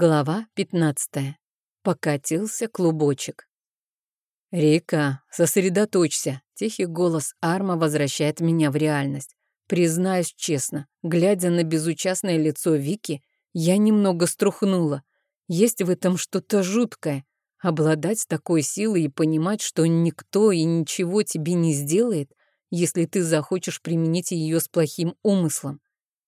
Глава 15. Покатился клубочек. «Рика, сосредоточься!» Тихий голос Арма возвращает меня в реальность. Признаюсь честно, глядя на безучастное лицо Вики, я немного струхнула. Есть в этом что-то жуткое. Обладать такой силой и понимать, что никто и ничего тебе не сделает, если ты захочешь применить ее с плохим умыслом.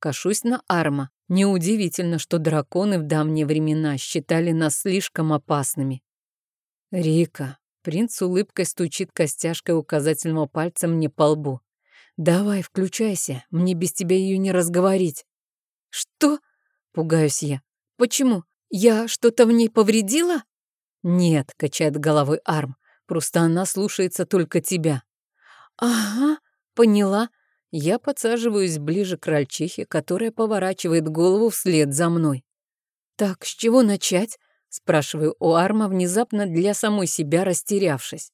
Кашусь на Арма, Неудивительно, что драконы в давние времена считали нас слишком опасными. Рика, принц улыбкой стучит костяшкой указательного пальца мне по лбу. Давай, включайся, мне без тебя ее не разговорить. Что? Пугаюсь я. Почему? Я что-то в ней повредила? Нет, качает головой Арм. Просто она слушается только тебя. Ага, поняла. Я подсаживаюсь ближе к крольчихе, которая поворачивает голову вслед за мной. «Так, с чего начать?» — спрашиваю у Арма, внезапно для самой себя растерявшись.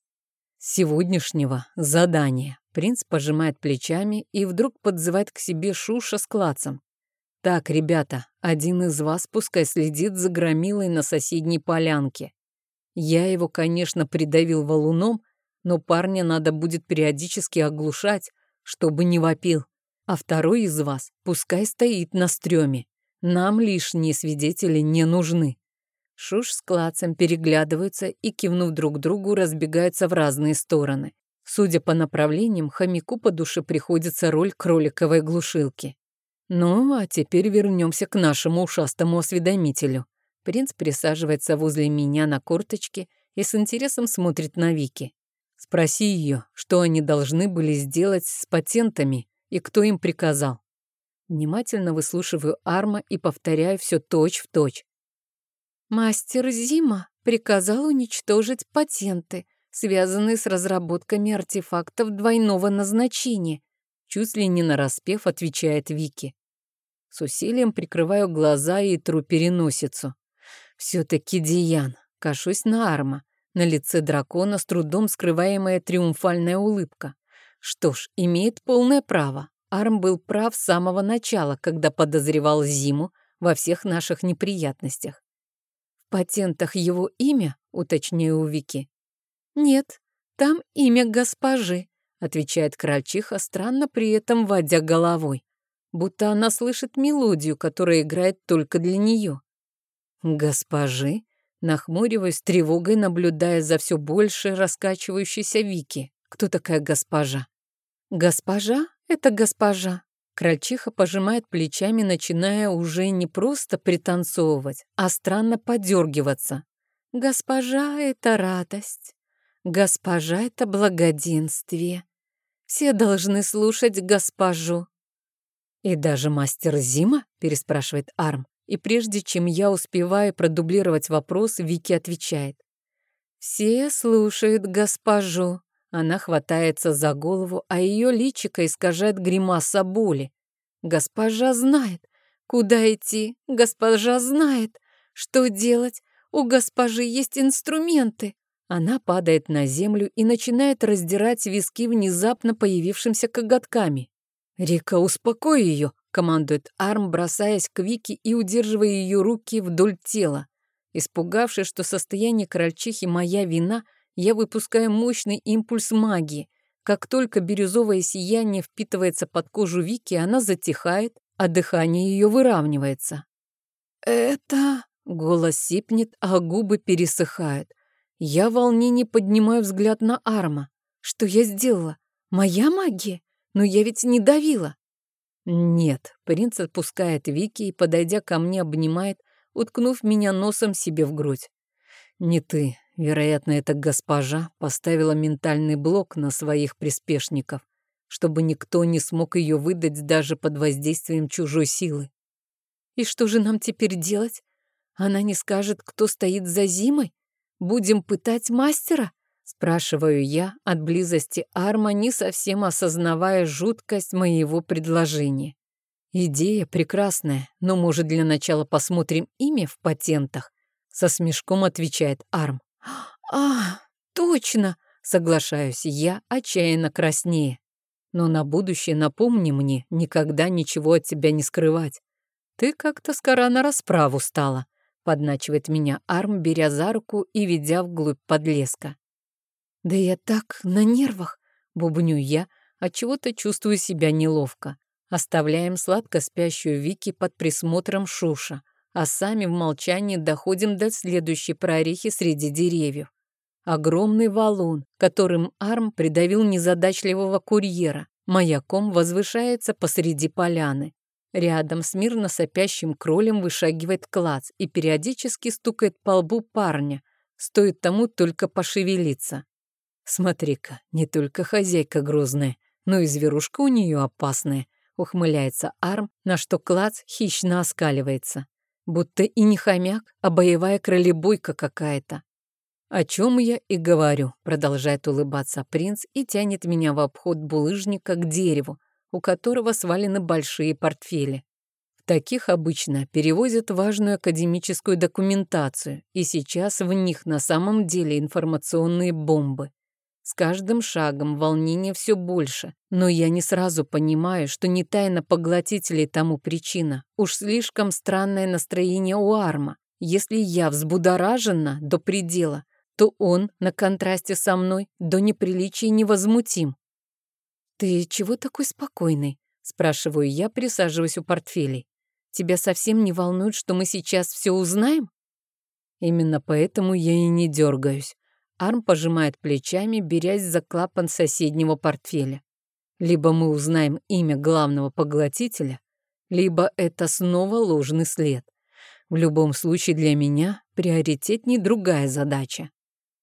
«С сегодняшнего задания». Принц пожимает плечами и вдруг подзывает к себе Шуша с клацем. «Так, ребята, один из вас пускай следит за громилой на соседней полянке. Я его, конечно, придавил валуном, но парня надо будет периодически оглушать, чтобы не вопил. А второй из вас пускай стоит на стреме. Нам лишние свидетели не нужны. Шуш с Клацем переглядываются и, кивнув друг другу, разбегаются в разные стороны. Судя по направлениям, хомяку по душе приходится роль кроликовой глушилки. Ну, а теперь вернемся к нашему ушастому осведомителю. Принц присаживается возле меня на корточке и с интересом смотрит на Вики. Спроси ее, что они должны были сделать с патентами и кто им приказал. Внимательно выслушиваю Арма и повторяю все точь в точь. Мастер Зима приказал уничтожить патенты, связанные с разработками артефактов двойного назначения. Чуть ли не нараспев, отвечает Вики. С усилием прикрываю глаза и тру переносицу. Все-таки Диан, кашусь на Арма. На лице дракона с трудом скрываемая триумфальная улыбка. Что ж, имеет полное право. Арм был прав с самого начала, когда подозревал Зиму во всех наших неприятностях. В патентах его имя, уточняю у Вики. Нет, там имя госпожи, отвечает крольчиха, странно при этом водя головой, будто она слышит мелодию, которая играет только для нее. Госпожи? Нахмуриваясь тревогой, наблюдая за все больше раскачивающейся Вики. Кто такая госпожа? Госпожа — это госпожа. Крольчиха пожимает плечами, начиная уже не просто пританцовывать, а странно подергиваться. Госпожа — это радость. Госпожа — это благоденствие. Все должны слушать госпожу. «И даже мастер Зима?» — переспрашивает Арм. И прежде чем я успеваю продублировать вопрос, Вики отвечает. «Все слушают госпожу». Она хватается за голову, а ее личико искажает гримаса боли. «Госпожа знает, куда идти. Госпожа знает, что делать. У госпожи есть инструменты». Она падает на землю и начинает раздирать виски внезапно появившимся коготками. «Рика, успокой ее!» Командует Арм, бросаясь к Вики и удерживая ее руки вдоль тела. Испугавшись, что состояние крольчихи моя вина, я выпускаю мощный импульс магии. Как только бирюзовое сияние впитывается под кожу Вики, она затихает, а дыхание ее выравнивается. «Это...» — голос сипнет, а губы пересыхают. Я в волнении поднимаю взгляд на Арма. Что я сделала? Моя магия? Но я ведь не давила. «Нет», — принц отпускает Вики и, подойдя ко мне, обнимает, уткнув меня носом себе в грудь. «Не ты. Вероятно, эта госпожа поставила ментальный блок на своих приспешников, чтобы никто не смог ее выдать даже под воздействием чужой силы. И что же нам теперь делать? Она не скажет, кто стоит за зимой? Будем пытать мастера?» Спрашиваю я от близости Арма, не совсем осознавая жуткость моего предложения. Идея прекрасная, но, может, для начала посмотрим имя в патентах? Со смешком отвечает Арм. А, точно, соглашаюсь я, отчаянно краснее. Но на будущее напомни мне никогда ничего от тебя не скрывать. Ты как-то скоро на расправу стала. Подначивает меня Арм, беря за руку и ведя вглубь подлеска. Да я так на нервах, бубню я, отчего-то чувствую себя неловко. Оставляем сладко спящую Вики под присмотром Шуша, а сами в молчании доходим до следующей прорехи среди деревьев. Огромный валун, которым Арм придавил незадачливого курьера, маяком возвышается посреди поляны. Рядом с мирно сопящим кролем вышагивает клац и периодически стукает по лбу парня. Стоит тому только пошевелиться. Смотри-ка, не только хозяйка грозная, но и зверушка у нее опасная. Ухмыляется Арм, на что клац хищно оскаливается. Будто и не хомяк, а боевая кролебойка какая-то. «О чем я и говорю», — продолжает улыбаться принц и тянет меня в обход булыжника к дереву, у которого свалены большие портфели. В таких обычно перевозят важную академическую документацию, и сейчас в них на самом деле информационные бомбы. С каждым шагом волнение все больше, но я не сразу понимаю, что не тайна поглотителей тому причина. Уж слишком странное настроение у Арма. Если я взбудоражена до предела, то он, на контрасте со мной, до неприличия невозмутим. «Ты чего такой спокойный?» — спрашиваю я, присаживаясь у портфелей. «Тебя совсем не волнует, что мы сейчас все узнаем?» Именно поэтому я и не дергаюсь. Арм пожимает плечами, берясь за клапан соседнего портфеля. Либо мы узнаем имя главного поглотителя, либо это снова ложный след. В любом случае для меня приоритетней другая задача.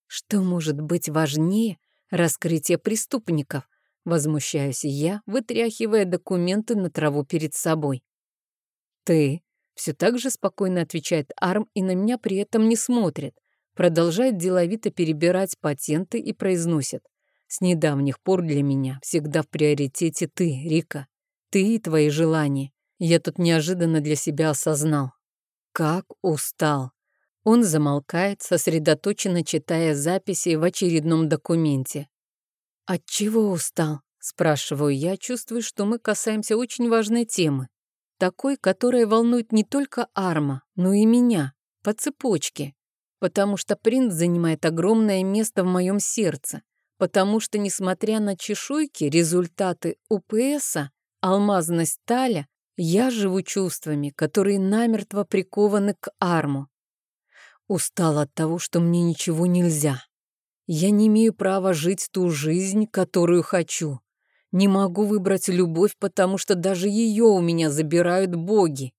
Что может быть важнее раскрытия преступников? Возмущаюсь я, вытряхивая документы на траву перед собой. Ты все так же спокойно отвечает Арм и на меня при этом не смотрит. Продолжает деловито перебирать патенты и произносит. С недавних пор для меня всегда в приоритете ты, Рика. Ты и твои желания. Я тут неожиданно для себя осознал. Как устал. Он замолкает, сосредоточенно читая записи в очередном документе. «От чего устал?» – спрашиваю я, чувствую, что мы касаемся очень важной темы. Такой, которая волнует не только Арма, но и меня, по цепочке. Потому что принц занимает огромное место в моем сердце. Потому что, несмотря на чешуйки, результаты УПСа, алмазность таля, я живу чувствами, которые намертво прикованы к Арму. Устал от того, что мне ничего нельзя. Я не имею права жить ту жизнь, которую хочу. Не могу выбрать любовь, потому что даже ее у меня забирают боги.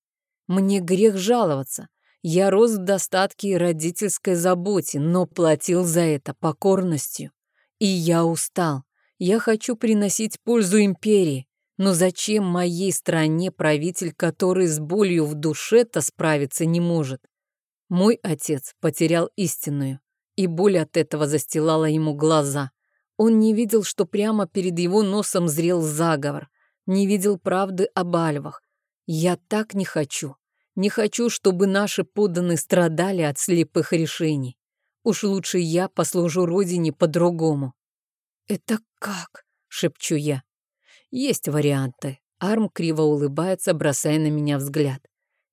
Мне грех жаловаться. Я рос в достатке и родительской заботе, но платил за это покорностью. И я устал. Я хочу приносить пользу империи. Но зачем моей стране правитель, который с болью в душе-то справиться не может? Мой отец потерял истинную, и боль от этого застилала ему глаза. Он не видел, что прямо перед его носом зрел заговор, не видел правды об альвах. Я так не хочу. Не хочу, чтобы наши подданные страдали от слепых решений. Уж лучше я послужу родине по-другому. «Это как?» — шепчу я. «Есть варианты». Арм криво улыбается, бросая на меня взгляд.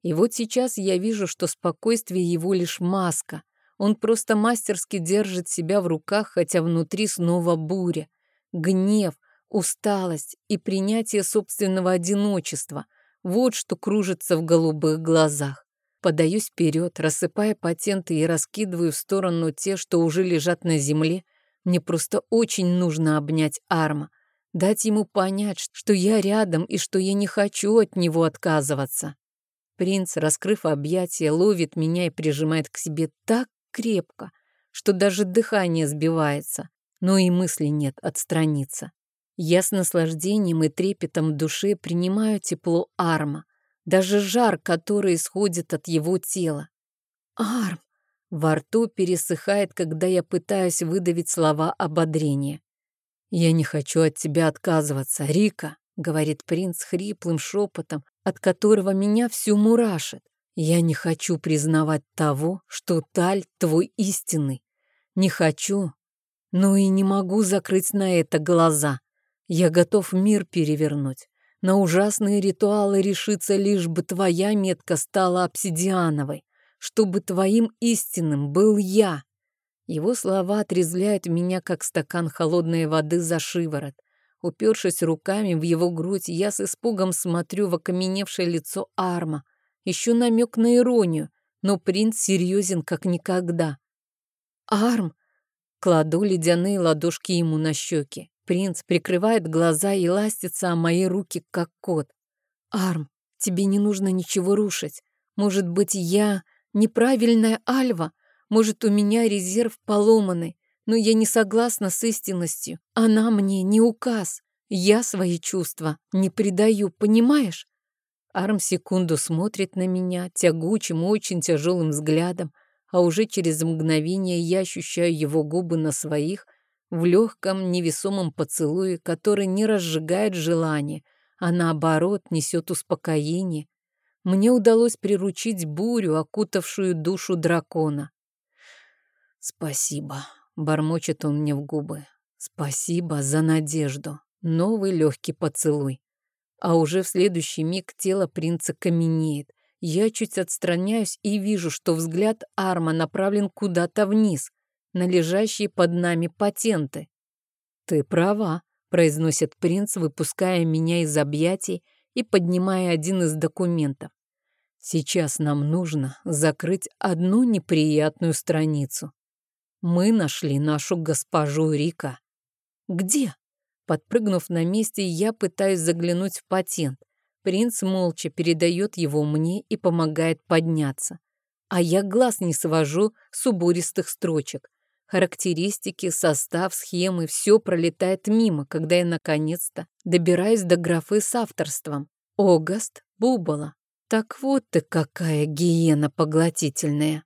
И вот сейчас я вижу, что спокойствие его лишь маска. Он просто мастерски держит себя в руках, хотя внутри снова буря. Гнев, усталость и принятие собственного одиночества. Вот что кружится в голубых глазах. Подаюсь вперед, рассыпая патенты и раскидываю в сторону те, что уже лежат на земле. Мне просто очень нужно обнять Арма, дать ему понять, что я рядом и что я не хочу от него отказываться. Принц, раскрыв объятия, ловит меня и прижимает к себе так крепко, что даже дыхание сбивается, но и мысли нет отстраниться. Я с наслаждением и трепетом в душе принимаю тепло Арма, даже жар, который исходит от его тела. «Арм!» Во рту пересыхает, когда я пытаюсь выдавить слова ободрения. «Я не хочу от тебя отказываться, Рика», — говорит принц хриплым шепотом, от которого меня всю мурашит. Я не хочу признавать того, что Таль твой истинный. Не хочу, но и не могу закрыть на это глаза. Я готов мир перевернуть. На ужасные ритуалы решиться лишь бы твоя метка стала обсидиановой. чтобы твоим истинным был я. Его слова отрезвляют меня, как стакан холодной воды за шиворот. Упершись руками в его грудь, я с испугом смотрю в окаменевшее лицо Арма. Еще намек на иронию, но принц серьезен, как никогда. «Арм!» Кладу ледяные ладошки ему на щеки. Принц прикрывает глаза и ластится о мои руки, как кот. «Арм, тебе не нужно ничего рушить. Может быть, я неправильная Альва? Может, у меня резерв поломанный? Но я не согласна с истинностью. Она мне не указ. Я свои чувства не предаю, понимаешь?» Арм секунду смотрит на меня тягучим, очень тяжелым взглядом, а уже через мгновение я ощущаю его губы на своих, в легком невесомом поцелуе, который не разжигает желание, а наоборот несет успокоение. Мне удалось приручить бурю, окутавшую душу дракона. «Спасибо», — бормочет он мне в губы. «Спасибо за надежду». Новый легкий поцелуй. А уже в следующий миг тело принца каменеет. Я чуть отстраняюсь и вижу, что взгляд Арма направлен куда-то вниз, на лежащие под нами патенты. «Ты права», — произносит принц, выпуская меня из объятий и поднимая один из документов. «Сейчас нам нужно закрыть одну неприятную страницу. Мы нашли нашу госпожу Рика». «Где?» Подпрыгнув на месте, я пытаюсь заглянуть в патент. Принц молча передает его мне и помогает подняться. А я глаз не свожу с убористых строчек. Характеристики, состав, схемы – все пролетает мимо, когда я наконец-то добираюсь до графы с авторством. Огаст Бубала. Так вот ты какая гиена поглотительная.